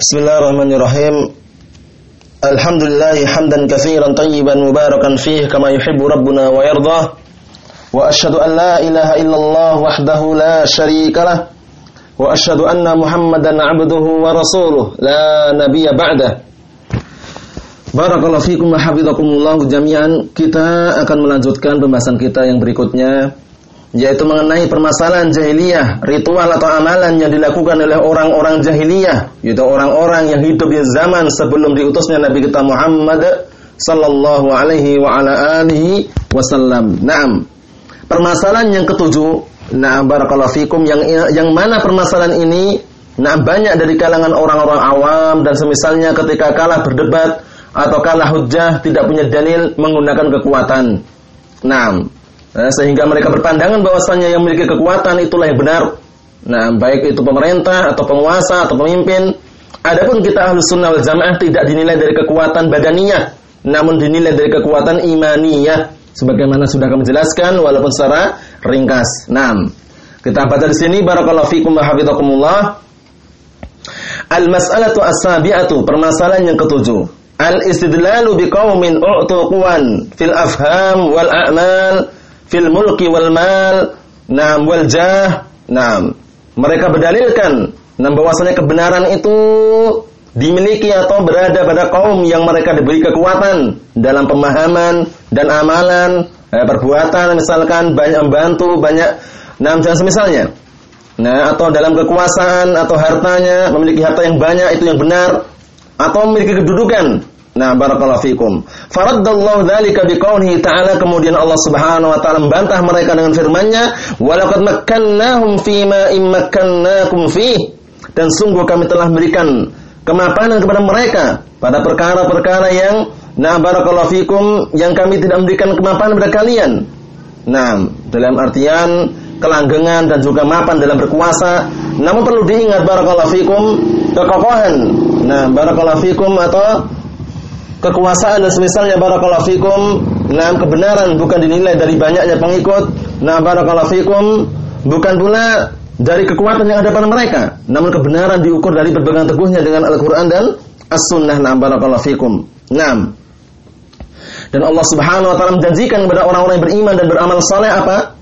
Bismillahirrahmanirrahim. Alhamdulillah hamdan katsiran tayyiban mubarakan fihi kama yuhibbu rabbuna wa yardah. Wa asyhadu an la ilaha illallah wahdahu la syarika lah. Wa asyhadu anna Muhammadan 'abduhu wa rasuluh la nabiyya ba'dah. Barakallahu fikum wa hafizakumullah jami'an. Kita akan melanjutkan pembahasan kita yang berikutnya yaitu mengenai permasalahan jahiliyah, ritual atau amalan yang dilakukan oleh orang-orang jahiliyah, yaitu orang-orang yang hidup di zaman sebelum diutusnya Nabi kita Muhammad sallallahu alaihi wa ala alihi wasallam. Naam. Permasalahan yang ketujuh, nah barakallahu fikum yang yang mana permasalahan ini nah banyak dari kalangan orang-orang awam dan semisalnya ketika kalah berdebat atau kalah hujah tidak punya dalil menggunakan kekuatan. Nah, Nah, sehingga mereka berpandangan bahwasanya yang memiliki kekuatan itulah yang benar. Nah, baik itu pemerintah atau penguasa atau pemimpin. Adapun kita ahlu sunnah wal jamaah tidak dinilai dari kekuatan badaniyah, namun dinilai dari kekuatan imaniyah. Sebagaimana sudah kami jelaskan, walaupun secara ringkas. Nah, kita baca di sini barakallahu fikum wa hafizakumullah. Al-mas'alatu as-sabi'atu, permasalahan yang ketujuh. Al-istidlalu biqaumin u'tu quwan fil afham wal a'mal fil mulki wal mal, nam wal jah, nam. Mereka berdalilkan nam bahwasanya kebenaran itu dimiliki atau berada pada kaum yang mereka diberi kekuatan dalam pemahaman dan amalan, eh, perbuatan misalkan banyak membantu, banyak nam dan semisalnya. Nah, atau dalam kekuasaan atau hartanya, memiliki harta yang banyak itu yang benar atau memiliki kedudukan Nah, barakallahu fikum. Faraddallahu dzalika biqaulihi ta'ala kemudian Allah Subhanahu wa taala membantah mereka dengan firman-Nya, "Walaqad makkannahum fima immakkannakum fi." Dan sungguh kami telah memberikan kemapanan kepada mereka pada perkara-perkara yang nah barakallahu fikum yang kami tidak memberikan kemapanan kepada kalian. Nah, dalam artian kelanggengan dan juga mapan dalam berkuasa. Namun perlu diingat barakallahu fikum kekokohan. Nah, barakallahu fikum atau kekuasaan dan semisalnya barakallahu fikum. Nah kebenaran bukan dinilai dari banyaknya pengikut. Nah barakallahu fikum. Bukan pula dari kekuatan yang ada pada mereka. Namun kebenaran diukur dari berpegang teguhnya dengan Al-Qur'an dan As-Sunnah. Nah barakallahu fikum. Nah dan Allah Subhanahu wa taala menjanjikan kepada orang-orang yang beriman dan beramal saleh apa?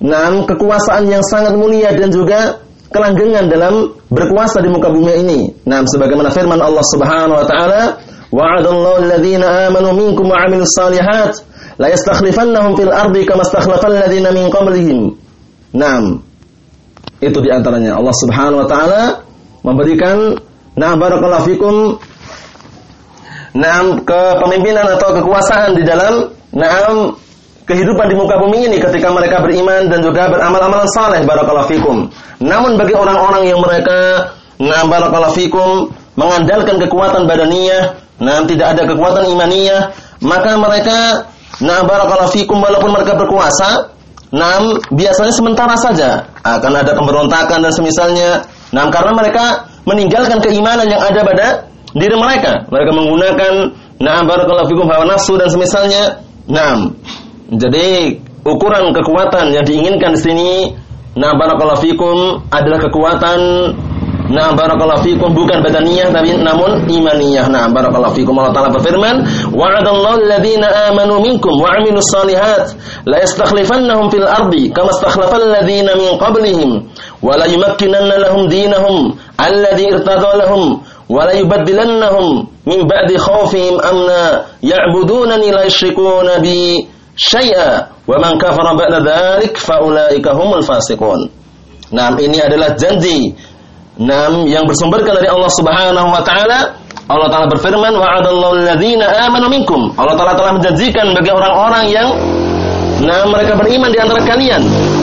Nah, kekuasaan yang sangat mulia dan juga kelanggengan dalam berkuasa di muka bumi ini. Nah, sebagaimana firman Allah Subhanahu wa taala, وعد الله الذين آمنوا منكم وعملوا الصالحات لا يستخلفنهم في الأرض كما استخلف الذين من قبلهم Naam. Itu diantaranya Allah Subhanahu wa taala memberikan nah barakallahu fikum Naam kepemimpinan atau kekuasaan di dalam naam kehidupan di muka bumi ini ketika mereka beriman dan juga beramal-amalan saleh barakallahu fikum. Namun bagi orang-orang yang mereka naam barakallahu fikum mengandalkan kekuatan badaniyah nah tidak ada kekuatan imaniyah, maka mereka nah barakallahu fikum walaupun mereka berkuasa, nah biasanya sementara saja akan ada pemberontakan dan semisalnya. Nah, karena mereka meninggalkan keimanan yang ada pada diri mereka. Mereka menggunakan nah barakallahu fikum hawa nafsu dan semisalnya. Nah, jadi ukuran kekuatan yang diinginkan di sini nah barakallahu fikum adalah kekuatan Nah, barakallahu fikum bukan badaniyah tapi namun imaniyah. Nah, barakallahu fikum Allah Taala berfirman, "Wa'adallahu alladziina aamanu minkum wa 'amilus shalihat la yastakhlifannahum fil ardi kama istakhlafal ladziina min qablihim wa la yumakkinanna lahum diinahum alladzi irtada lahum wa la yubaddilannahum min ba'di khawfihim amna ya'budunani la yushrikuuna bi syai'a wa man kafara ba'da dzalik fa ulaika humul fasiqun." Nah, ini adalah janji Nam yang bersumberkan dari Allah Subhanahu wa taala. Allah taala berfirman, "Wa'adallahu alladziina aamanu minkum." Allah taala telah menjanjikan bagi orang-orang yang nah mereka beriman di antara kalian,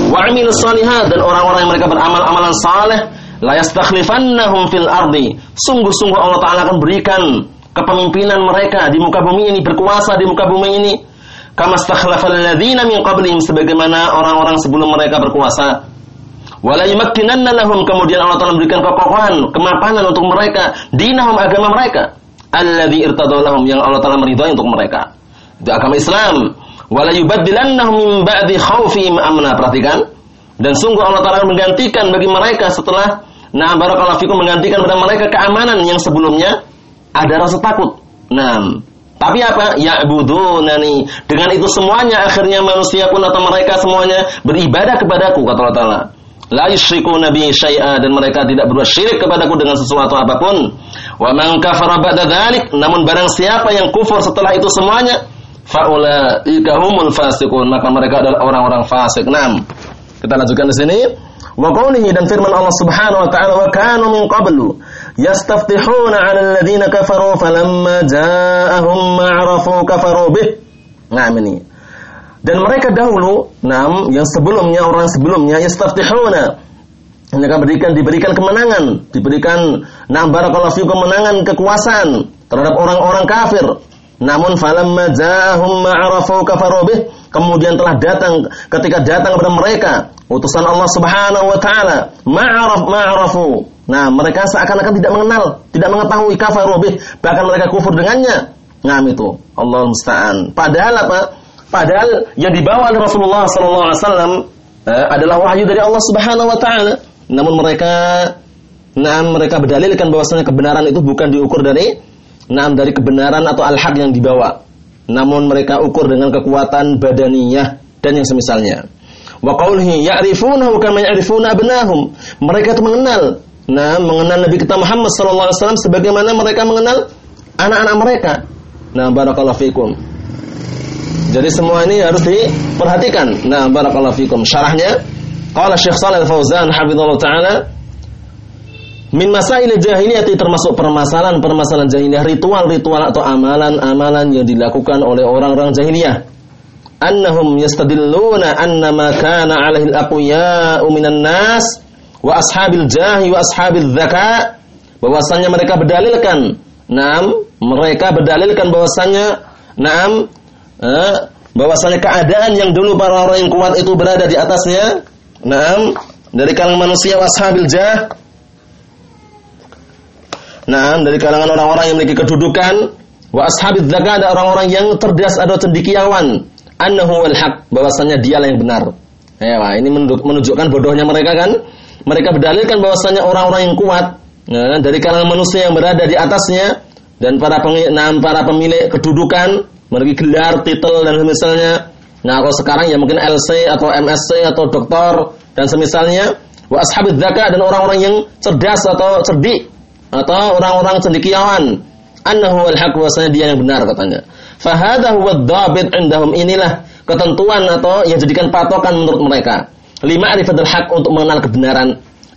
wa 'amilus shalihat dan orang-orang yang mereka beramal amalan saleh, la yastakhlifannahum fil ardi. Sungguh-sungguh Allah taala akan berikan kepemimpinan mereka di muka bumi ini, berkuasa di muka bumi ini. Kama stakhlafal ladzina min qablihim sebagaimana orang-orang sebelum mereka berkuasa. Wala yumakkinanna lahum kemudian Allah Taala memberikan kekokohan, kemapanan untuk mereka, dinahum agama mereka. Alladzi irtadalahum yang Allah Taala meridhai untuk mereka. Itu agama Islam. Wala yubaddilannahum min ba'di khaufihim amna. Perhatikan. Dan sungguh Allah Taala menggantikan bagi mereka setelah Nah, barakallahu fikum menggantikan pada mereka keamanan yang sebelumnya ada rasa takut. Nah, tapi apa? Ya nani. Dengan itu semuanya akhirnya manusia pun atau mereka semuanya beribadah kepadaku kata Allah Taala. La yusyriku nabi syai'a dan mereka tidak berbuat syirik kepadaku dengan sesuatu apa pun. Wa man kafara ba'da dzalik, namun barang siapa yang kufur setelah itu semuanya, faulaika humul fasiqun, maka mereka adalah orang-orang fasik. Naam. Kita lanjutkan di sini. Wa qawlihi dan firman Allah Subhanahu wa taala wa kanu min qablu yastaftihuna 'ala alladziina kafaru falamma ja'ahum ma'rafu kafaru bih. Nah ini. Dan mereka dahulu, nam, yang sebelumnya orang sebelumnya yastaftihuna. Mereka berikan diberikan kemenangan, diberikan nam barakallahu fikum kemenangan kekuasaan terhadap orang-orang kafir. Namun falamma ja'ahum ma'rafu kafaru bih kemudian telah datang ketika datang kepada mereka utusan Allah Subhanahu wa taala ma'raf ma'rafu nah mereka seakan-akan tidak mengenal tidak mengetahui kafaru bih bahkan mereka kufur dengannya. Ngam itu. Allah musta'an padahal apa padahal yang dibawa oleh Rasulullah wasallam eh, adalah wahyu dari Allah Subhanahu wa taala namun mereka nah mereka berdalilkan bahwasanya kebenaran itu bukan diukur dari nah dari kebenaran atau al-haq yang dibawa namun mereka ukur dengan kekuatan badaniyah dan yang semisalnya. Wa qawlihi ya'rifunahu kama ya'rifuna abnahum. Mereka itu mengenal nah mengenal Nabi kita Muhammad wasallam sebagaimana mereka mengenal anak-anak mereka. Nah, barakallahu fikum. Jadi semua ini harus diperhatikan. Nah, barakallahu fikum. Syarahnya qala Syekh Shalih Al-Fauzan hafizallahu taala Min masail jahiliyah termasuk permasalahan-permasalahan jahiliyah, ritual-ritual atau amalan-amalan yang dilakukan oleh orang-orang jahiliyah. Annahum yastadilluna anna ma kana alaihi al-aqwiya'u minan nas wa ashabil jahi wa ashabil dzaka bahwasanya mereka berdalilkan Naam, mereka berdalilkan bahwasanya naam eh, bahwasanya keadaan yang dulu para orang yang kuat itu berada di atasnya, naam, dari kalangan manusia washabil jah. Nah, dari kalangan orang-orang yang memiliki kedudukan. Wa zakat ada orang-orang yang cerdas atau cendikiawan. Annahu wal haq. Bahwasanya dialah yang benar. Ya, ini menunjukkan bodohnya mereka kan. Mereka berdalilkan bahwasanya orang-orang yang kuat ya, dari kalangan manusia yang berada di atasnya dan para nah, para pemilik kedudukan, memiliki gelar, titel dan semisalnya. Nah, kalau sekarang ya mungkin LC atau MSc atau doktor dan semisalnya wa ashabidz zakat dan orang-orang yang cerdas atau cerdik atau orang-orang cendekiawan annahu al-haq wasanya dia yang benar katanya. Fahada huwa dhabit indahum inilah ketentuan atau yang jadikan patokan menurut mereka. Lima arifatul haq untuk mengenal kebenaran.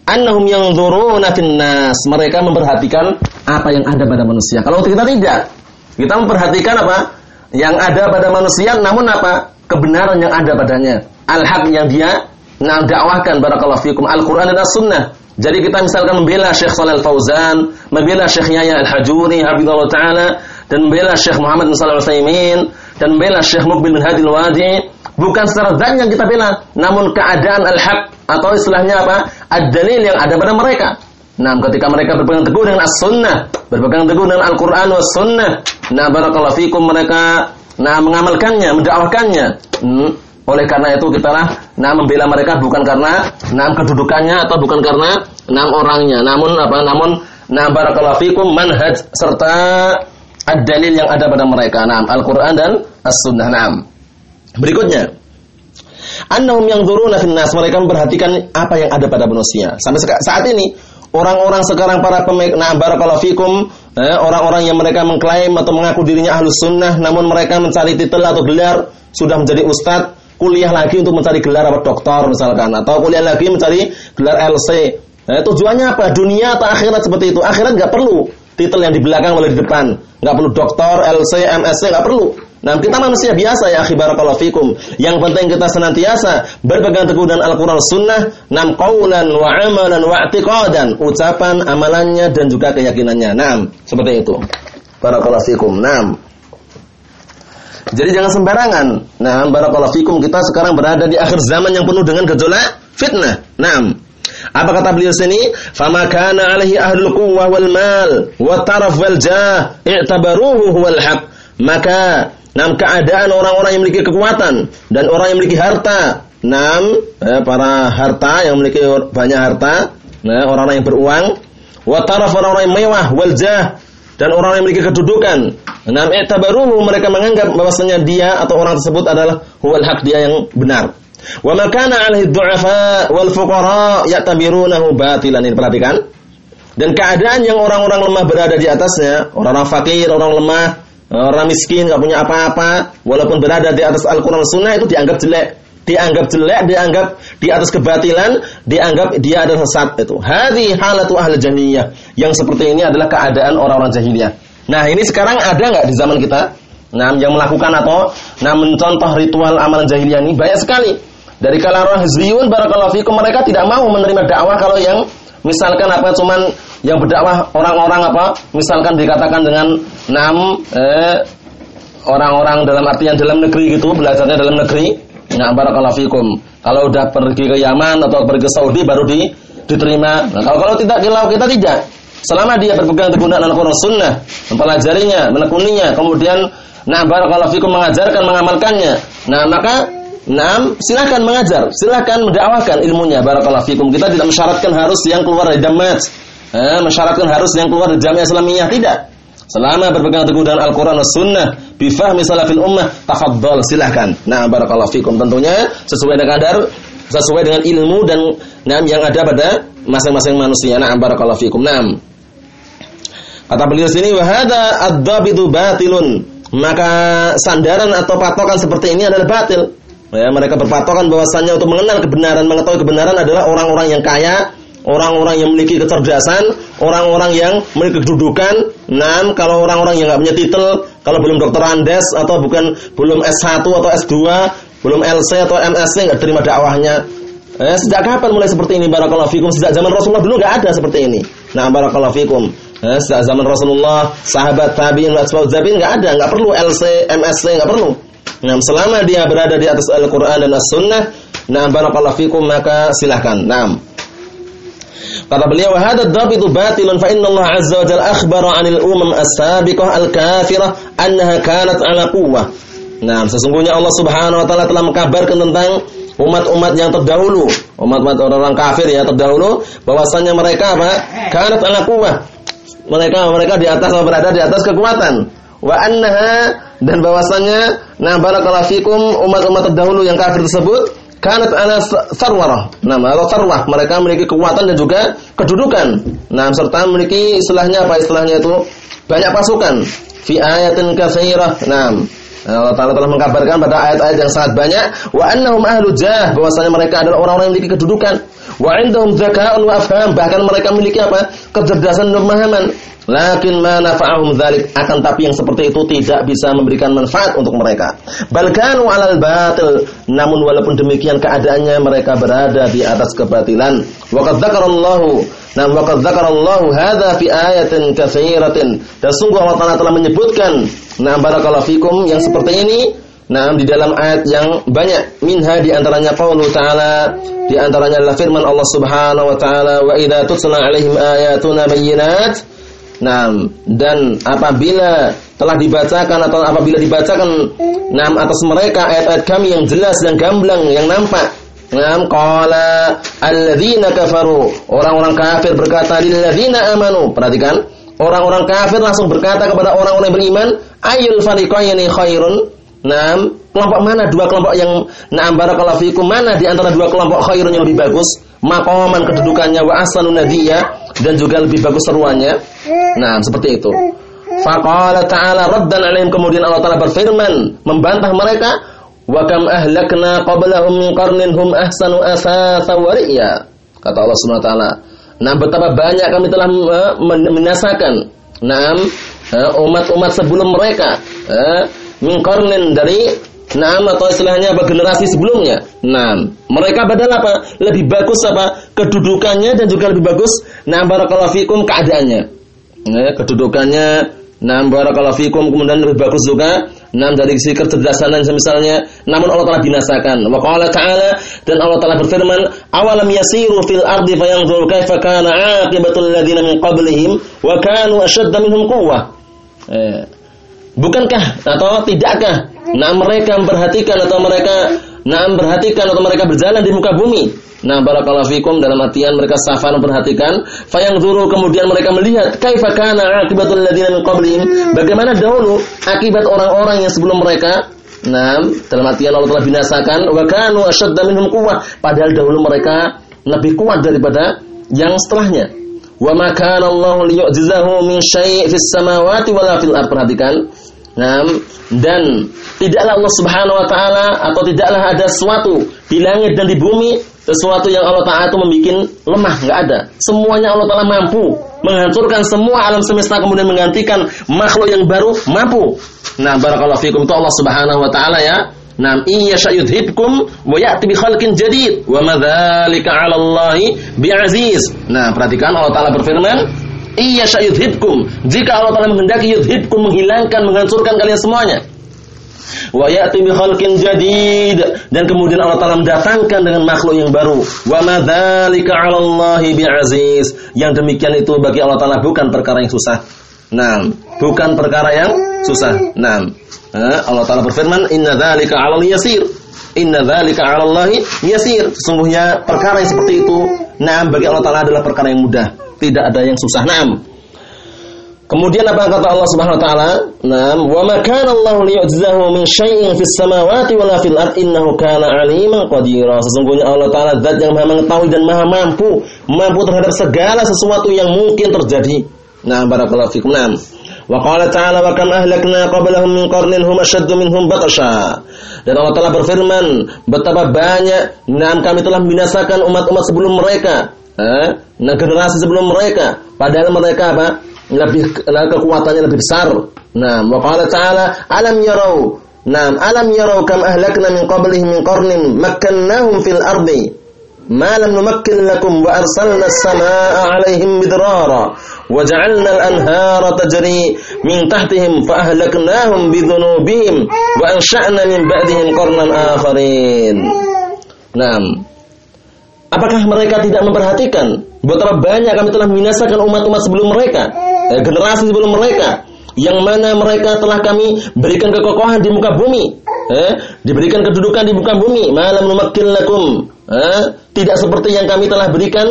Annahum yanzuruna nas. Mereka memperhatikan apa yang ada pada manusia. Kalau kita tidak, kita memperhatikan apa? Yang ada pada manusia namun apa? Kebenaran yang ada padanya. Al-haq yang dia nah dakwahkan barakallahu fikum Al-Qur'an dan As-Sunnah. Jadi kita misalkan membela Syekh Shalal Fauzan, membela Syekh Yahya Al-Hajuri, Habibullah Ta'ala, dan membela Syekh Muhammad bin Shalal Utsaimin, dan membela Syekh Mukbil bin Hadil Wadi, bukan secara zat yang kita bela, namun keadaan al-haq atau istilahnya apa? Ad-dalil yang ada pada mereka. Nah, ketika mereka berpegang teguh dengan as-sunnah, berpegang teguh dengan Al-Quran was sunnah, nah barakallahu fikum mereka nah mengamalkannya, mendakwakannya. Hmm, oleh karena itu kita lah nah membela mereka bukan karena nah kedudukannya atau bukan karena nah orangnya, namun apa? Namun nah barakallahu fikum manhaj serta ad-dalil yang ada pada mereka. Nah, Al-Qur'an dan As-Sunnah. Nah. Berikutnya, annahum yang fin nas, mereka memperhatikan apa yang ada pada manusia. Sampai saat ini orang-orang sekarang para pemilik nah barakallahu fikum eh, orang-orang yang mereka mengklaim atau mengaku dirinya ahlus sunnah namun mereka mencari titel atau gelar sudah menjadi ustadz kuliah lagi untuk mencari gelar apa doktor misalkan atau kuliah lagi mencari gelar LC. Nah, tujuannya apa? Dunia atau akhirat seperti itu? Akhirat nggak perlu titel yang di belakang boleh di depan. Nggak perlu doktor, LC, MSc nggak perlu. Nah, kita manusia biasa ya, barakallahu fikum. Yang penting kita senantiasa berpegang teguh dengan Al-Qur'an Sunnah, nam qaulan wa amalan wa i'tiqadan, ucapan, amalannya dan juga keyakinannya. Naam, seperti itu. Barakallahu fikum. Naam. Jadi jangan sembarangan. Nah, barakallahu fikum kita sekarang berada di akhir zaman yang penuh dengan gejolak fitnah. Naam. Apa kata beliau sini? Fama kana alaihi ahlul quwwah wal mal wa taraf wal jah i'tabaruhu huwal haq. Maka nam keadaan orang-orang yang memiliki kekuatan dan orang yang memiliki harta, nam eh, para harta yang memiliki banyak harta, Nah, orang-orang yang beruang, wa taraf orang-orang yang mewah, wal jah dan orang yang memiliki kedudukan. Nah, i'tabaruhu mereka menganggap bahwasanya dia atau orang tersebut adalah huwal haq dia yang benar. Wa makana 'alaihi du'afa wal fuqara ya'tabirunahu batilan. Ini perhatikan. Dan keadaan yang orang-orang lemah berada di atasnya, orang-orang fakir, orang lemah, orang miskin, nggak punya apa-apa, walaupun berada di atas Al-Quran Sunnah itu dianggap jelek dianggap jelek, dianggap di atas kebatilan, dianggap dia adalah sesat itu. Hadi halatu ahli jahiliyah. Yang seperti ini adalah keadaan orang-orang jahiliyah. Nah, ini sekarang ada nggak di zaman kita? Nah, yang melakukan atau nah mencontoh ritual amalan jahiliyah ini banyak sekali. Dari kalangan hizbiyun barakallahu fikum mereka tidak mau menerima dakwah kalau yang misalkan apa cuman yang berdakwah orang-orang apa misalkan dikatakan dengan enam eh, orang-orang dalam artian dalam negeri gitu belajarnya dalam negeri Nah, barakallahu fikum. Kalau udah pergi ke Yaman atau pergi ke Saudi baru di, diterima. Nah, kalau kalau tidak kalau kita tidak. Selama dia berpegang teguh dengan Al-Qur'an Sunnah, mempelajarinya, menekuninya, kemudian nah barakallahu fikum mengajarkan, mengamalkannya. Nah, maka nah silakan mengajar, silakan mendakwakan ilmunya barakallahu fikum. Kita tidak mensyaratkan harus yang keluar dari damat. Eh, mensyaratkan harus yang keluar dari jamiah Islamiyah tidak. Selama berpegang teguh dengan Al-Quran dan Sunnah, bifahmi salafil ummah, tafadhol, silahkan. Nah, barakallahu fikum. Tentunya sesuai dengan kadar, sesuai dengan ilmu dan nah, yang ada pada masing-masing manusia. Nah, barakallahu fikum. Nah, kata beliau sini, wahada ad-dabidu batilun. Maka sandaran atau patokan seperti ini adalah batil. Ya, mereka berpatokan bahwasanya untuk mengenal kebenaran, mengetahui kebenaran adalah orang-orang yang kaya, orang-orang yang memiliki kecerdasan, orang-orang yang memiliki kedudukan. Nah, kalau orang-orang yang nggak punya titel, kalau belum dokter Andes atau bukan belum S1 atau S2, belum LC atau MSc nggak terima dakwahnya. Eh, sejak kapan mulai seperti ini barakallahu fikum? Sejak zaman Rasulullah dulu nggak ada seperti ini. Nah, barakallahu fikum. Eh, sejak zaman Rasulullah, sahabat tabi'in wa tabi'in nggak ada, nggak perlu LC, MSc, nggak perlu. Nah, selama dia berada di atas Al-Qur'an dan As-Sunnah, nah barakallahu fikum maka silahkan. Nah, Kata beliau, "Hada dhabitu batilun fa inna Allah azza wa jalla akhbara 'anil umam as-sabiqah al-kafirah annaha kanat 'ala quwwah." Nah, sesungguhnya Allah Subhanahu wa taala telah mengkabarkan tentang umat-umat yang terdahulu, umat-umat orang-orang kafir ya terdahulu bahwasanya mereka apa? Kanat 'ala quwwah. Mereka mereka di atas berada di atas kekuatan. Wa annaha dan bahwasanya nah barakallahu fikum umat-umat terdahulu yang kafir tersebut kanat ala sarwarah. Nah, atau sarwah, mereka memiliki kekuatan dan juga kedudukan. Nah, serta memiliki istilahnya apa istilahnya itu? Banyak pasukan. Fi ayatin katsirah. Nah, Allah Ta'ala telah mengkabarkan pada ayat-ayat yang sangat banyak wa annahum ahlu jah bahwasanya mereka adalah orang-orang yang memiliki kedudukan wa indahum zaka'un wa afham bahkan mereka memiliki apa kecerdasan dan pemahaman Lakin ma nafa'ahum dzalik akan tapi yang seperti itu tidak bisa memberikan manfaat untuk mereka. Balkanu 'alal batil. Namun walaupun demikian keadaannya mereka berada di atas kebatilan. Wa qad dzakarallahu Nah, wa qad dzakarallahu hadza fi ayatin katsiratin. Dan sungguh Allah Ta'ala telah menyebutkan nah barakallahu fikum yang seperti ini Nah, di dalam ayat yang banyak minha di antaranya qaulu ta'ala di antaranya adalah firman Allah Subhanahu wa taala wa idza tutla 'alaihim ayatuna bayyinat Nah, dan apabila telah dibacakan atau apabila dibacakan nam atas mereka ayat-ayat kami yang jelas dan gamblang yang nampak. Nam qala alladzina kafaru. Orang-orang kafir berkata lil ladzina amanu. Perhatikan, orang-orang kafir langsung berkata kepada orang-orang yang beriman, ayul fariqaini khairun? Nam, kelompok mana dua kelompok yang na'am barakallahu fikum mana di antara dua kelompok khairun yang lebih bagus? Maqaman kedudukannya wa asalun nadiyya dan juga lebih bagus seruannya. Nah, seperti itu. Faqala ta'ala raddan alaihim kemudian Allah Ta'ala berfirman membantah mereka wa kam ahlakna qablahum min qarnin hum ahsanu asasa wa. Kata Allah Subhanahu wa taala. Nah, betapa banyak kami telah menyasakan Nah, umat-umat sebelum mereka min qarnin dari Nah, atau istilahnya apa generasi sebelumnya. Nah, mereka padahal apa? Lebih bagus apa? Kedudukannya dan juga lebih bagus nah barakallahu fikum keadaannya. Nah, kedudukannya nah barakallahu fikum kemudian lebih bagus juga Nah dari sisi kecerdasan dan semisalnya namun Allah telah binasakan. Wa ta'ala dan Allah telah berfirman, "Awalam yasiru fil ardi fayanzuru kaifa kana 'aqibatul ladzina min qablihim wa kanu ashadda minhum quwwah." Eh, bukankah atau tidakkah nah mereka memperhatikan atau mereka nah perhatikan atau mereka berjalan di muka bumi. Nah, barakallahu fikum dalam artian mereka safar memperhatikan, fayang dulu kemudian mereka melihat kaifa kana akibatul ladzina min bagaimana dahulu akibat orang-orang yang sebelum mereka. Nah, dalam artian Allah telah binasakan wa kanu asyadda minhum quwwah, padahal dahulu mereka lebih kuat daripada yang setelahnya. Wa Allah liyu'jizahu min syai' fis samawati wala fil ard. Perhatikan. Nah, dan tidaklah Allah Subhanahu wa taala atau tidaklah ada sesuatu di langit dan di bumi sesuatu yang Allah Ta'ala itu membuat lemah, nggak ada. Semuanya Allah Ta'ala mampu menghancurkan semua alam semesta kemudian menggantikan makhluk yang baru mampu. Nah, barakallahu fikum Allah Subhanahu wa taala ya. Nam iya syayudhibkum wa ya'ti bi khalqin jadid wa madzalika 'ala Allah bi'aziz. Nah, perhatikan Allah Taala berfirman, "Iya syayudhibkum." Jika Allah Taala menghendaki yudhibkum menghilangkan, menghancurkan kalian semuanya. Wa ya'ti bi khalqin jadid dan kemudian Allah Taala mendatangkan dengan makhluk yang baru. Wa madzalika 'ala Allah bi'aziz. Yang demikian itu bagi Allah Taala bukan perkara yang susah. Nah, bukan perkara yang susah. Nah, Allah Taala berfirman, "Inna dzalika 'alal yasir." Inna dzalika 'alallahi yasir. Sesungguhnya perkara yang seperti itu, nah bagi Allah Taala adalah perkara yang mudah, tidak ada yang susah. Naam. Kemudian apa kata Allah Subhanahu wa taala? Naam, "Wa ma kana Allah liyu'jizahu min syai'in fis samawati wala fil ard innahu kana 'aliman qadira." Sesungguhnya Allah taala zat yang Maha mengetahui dan Maha mampu, mampu terhadap segala sesuatu yang mungkin terjadi. Nah, barakallahu fikum. Naam. Wa qala ta'ala wa kam ahlakna qablahum min qarnin hum ashaddu minhum batasha. Dan Allah Ta'ala berfirman, betapa banyak nam kami telah membinasakan umat-umat sebelum mereka. Eh? Nah, generasi sebelum mereka. Padahal mereka apa? Lebih kekuatannya lebih besar. Nah, wa qala ta'ala alam yarau Naam, alam yarau kam ahlakna min qablihim min qarnin makkannahum fil ardi ma lam numakkin lakum wa arsalna as-samaa'a 'alaihim midrara وَجَعَلْنَا الْأَنْهَارَ تَجْرِي مِنْ تَحْتِهِمْ فَأَهْلَكْنَاهُمْ بِذُنُوبِهِمْ وَأَنْشَأْنَا مِنْ بَعْدِهِمْ قَرْنًا آخَرِينَ ansha'na. Naam. Apakah mereka tidak memperhatikan betapa banyak kami telah membinasakan umat-umat sebelum mereka, eh, generasi sebelum mereka, yang mana mereka telah kami berikan kekokohan di muka bumi, eh, diberikan kedudukan di muka bumi, malam numakin lakum, eh, tidak seperti yang kami telah berikan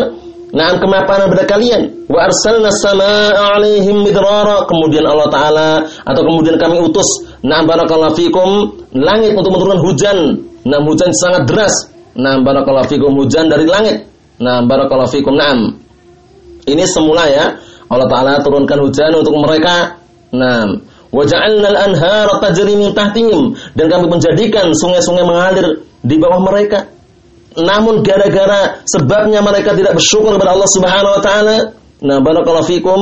Nah, kemapanan pada kalian. Wa arsalna samaa 'alaihim midrara. Kemudian Allah taala atau kemudian kami utus nah barakallahu fikum langit untuk menurunkan hujan. Nah, hujan sangat deras. Nah, barakallahu fikum hujan dari langit. Nah, barakallahu fikum. Naam. Ini semula ya. Allah taala turunkan hujan untuk mereka. Nah, wa ja'alna al-anhara tajri min tahtihim dan kami menjadikan sungai-sungai mengalir di bawah mereka namun gara-gara sebabnya mereka tidak bersyukur kepada Allah Subhanahu wa taala, nah barakallahu fikum,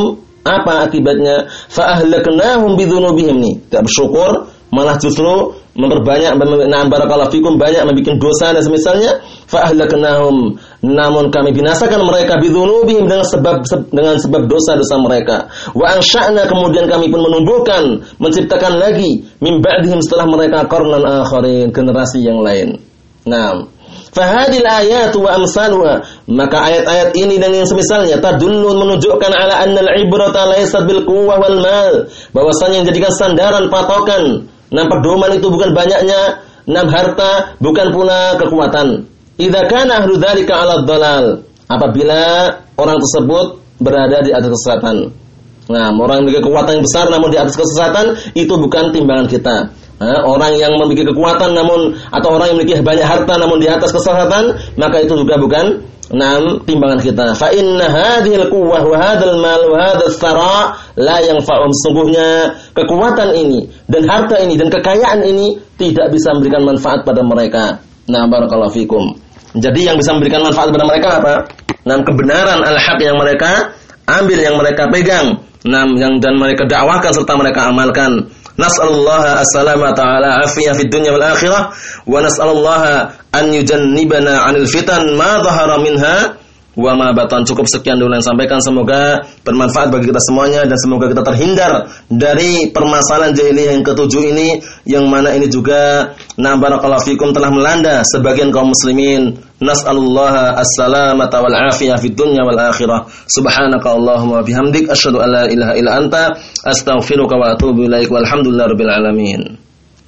apa akibatnya? Fa ahlaknahum bidzunubihim nih. Tidak bersyukur, malah justru memperbanyak nah barakallahu fikum banyak membuat dosa dan semisalnya fa ahlaknahum namun kami binasakan mereka bidzunubihim dengan sebab dengan sebab dosa-dosa mereka wa ansha'na kemudian kami pun menumbuhkan menciptakan lagi min ba'dihim setelah mereka qarnan akharin generasi yang lain nah Fahadil ayat wa amsaluha. Maka ayat-ayat ini dan yang semisalnya tadullu menunjukkan ala anna al-ibrata laysat bil quwwah wal mal. Bahwasanya yang jadikan sandaran patokan nam pedoman itu bukan banyaknya nam harta, bukan pula kekuatan. Idza kana ahlu dzalika ala dhalal. Apabila orang tersebut berada di atas kesesatan. Nah, orang yang kekuatan yang besar namun di atas kesesatan itu bukan timbangan kita orang yang memiliki kekuatan namun atau orang yang memiliki banyak harta namun di atas kesehatan maka itu juga bukan enam timbangan kita. Fa inna hadhil quwwah wa hadzal mal wa hadzal thara la yanfa'um. Sungguhnya kekuatan ini dan harta ini dan kekayaan ini tidak bisa memberikan manfaat pada mereka. Nah, barakallahu fikum. Jadi yang bisa memberikan manfaat pada mereka apa? Nah, kebenaran al-haq yang mereka ambil yang mereka pegang. Nah, yang dan mereka dakwakan serta mereka amalkan. Nas'alullah as-salamata ala afiyah fid dunya wal akhirah wa nas'alullah an yujannibana 'anil fitan ma dhahara minha wa ma batan. Cukup sekian dulu yang sampaikan semoga bermanfaat bagi kita semuanya dan semoga kita terhindar dari permasalahan jahiliyah yang ketujuh ini yang mana ini juga na barakallahu fikum telah melanda sebagian kaum muslimin Nas'alullah as-salamata wal afiyah fid dunya wal akhirah. Subhanaka Allahumma bihamdik asyhadu an la ilaha illa anta astaghfiruka wa atubu ilaik. Walhamdulillahirabbil alamin.